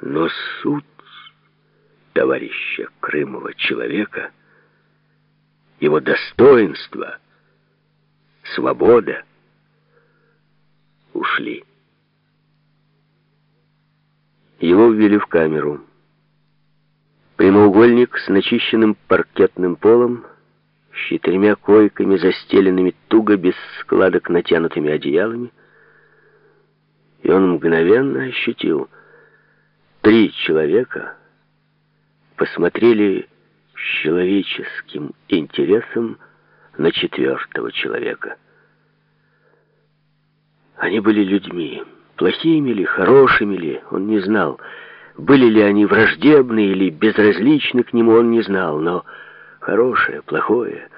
Но суть товарища Крымова человека, его достоинство, свобода ушли. Его ввели в камеру. Прямоугольник с начищенным паркетным полом, с четырьмя койками, застеленными туго, без складок натянутыми одеялами, и он мгновенно ощутил, три человека посмотрели с человеческим интересом на четвертого человека. Они были людьми, плохими ли, хорошими ли, он не знал. Были ли они враждебны или безразличны к нему, он не знал, но хорошее, плохое,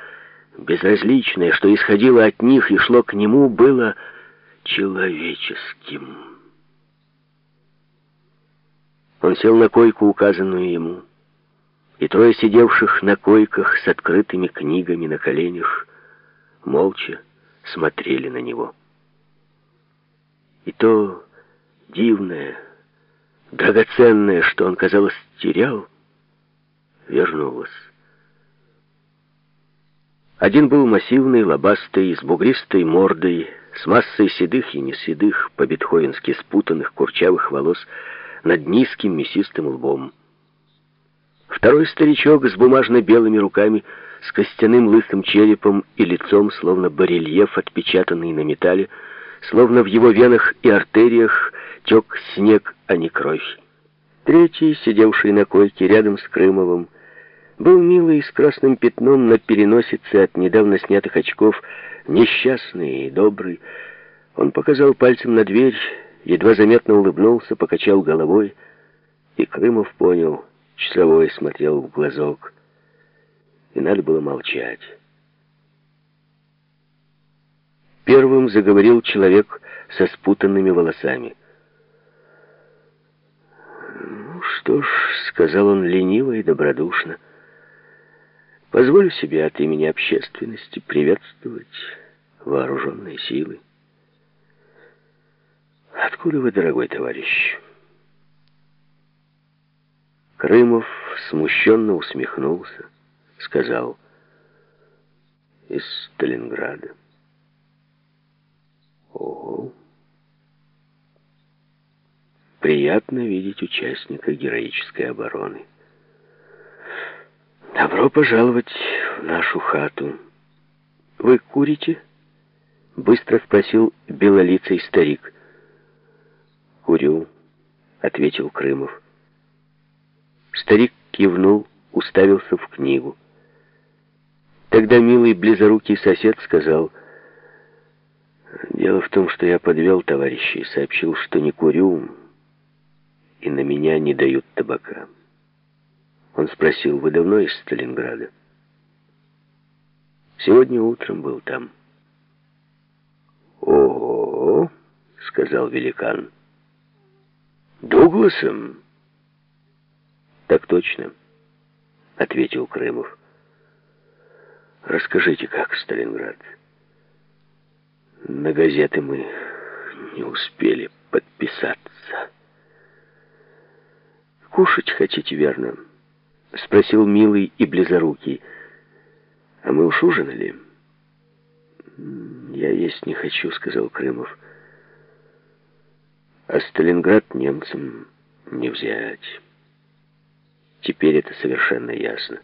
безразличное, что исходило от них и шло к нему, было человеческим. Он сел на койку, указанную ему, и трое сидевших на койках с открытыми книгами на коленях молча смотрели на него. И то дивное, драгоценное, что он, казалось, терял, вернулось. Один был массивный, лобастый, с бугристой мордой, с массой седых и неседых, по-бетховенски спутанных курчавых волос над низким мясистым лбом. Второй старичок с бумажно-белыми руками, с костяным лысым черепом и лицом, словно барельеф, отпечатанный на металле, словно в его венах и артериях тек снег, а не кровь. Третий, сидевший на койке рядом с Крымовым, был милый с красным пятном на переносице от недавно снятых очков, несчастный и добрый. Он показал пальцем на дверь, едва заметно улыбнулся, покачал головой, и Крымов понял, часовой смотрел в глазок, и надо было молчать. Первым заговорил человек со спутанными волосами. «Ну что ж», — сказал он лениво и добродушно, — Позволю себе от имени общественности приветствовать вооруженные силы. Откуда вы, дорогой товарищ? Крымов смущенно усмехнулся, сказал, из Сталинграда. Ого! Приятно видеть участника героической обороны. «Добро пожаловать в нашу хату. Вы курите?» Быстро спросил белолицый старик. «Курю», — ответил Крымов. Старик кивнул, уставился в книгу. Тогда милый близорукий сосед сказал, «Дело в том, что я подвел товарища и сообщил, что не курю, и на меня не дают табака». Он спросил, вы давно из Сталинграда? Сегодня утром был там. Ого, сказал великан. Дугласом? Так точно, ответил Крымов. Расскажите, как Сталинград? На газеты мы не успели подписаться. Кушать хотите, верно? — спросил милый и близорукий. «А мы уж ужинали?» «Я есть не хочу», — сказал Крымов. «А Сталинград немцам не взять. Теперь это совершенно ясно».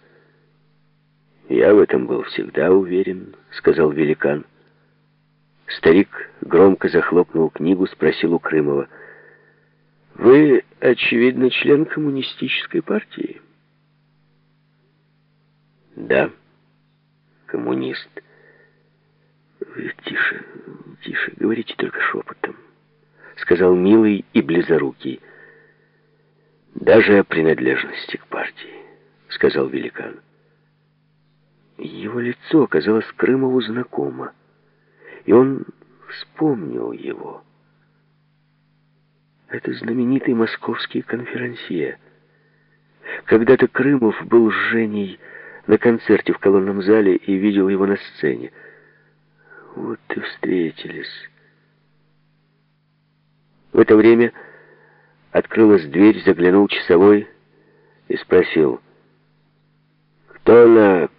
«Я в этом был всегда уверен», — сказал великан. Старик громко захлопнул книгу, спросил у Крымова. «Вы, очевидно, член коммунистической партии?» Да, коммунист. Тише, тише, говорите только шепотом, сказал милый и близорукий. Даже о принадлежности к партии, сказал великан. Его лицо оказалось Крымову знакомо, и он вспомнил его. Это знаменитый московский конферансье. Когда-то Крымов был с Женей на концерте в колонном зале и видел его на сцене. Вот и встретились. В это время Открылась дверь, заглянул часовой и спросил, «Кто на